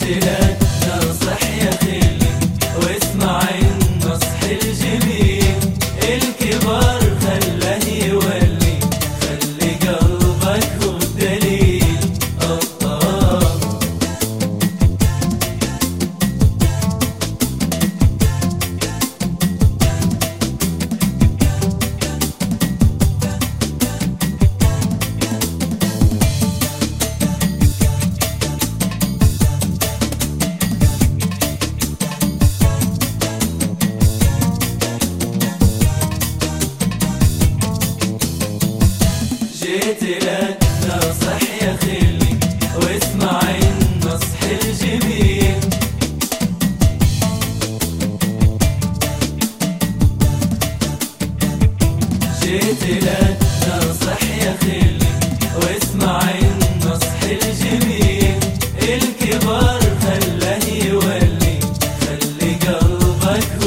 قلت لك نصح يا أخي. جيت لك نصح يا خلي واسمع النصح الجميل. جيت لك نصح يا خلي واسمع النصح الجميل. الكبار خله يولي خلي قلبك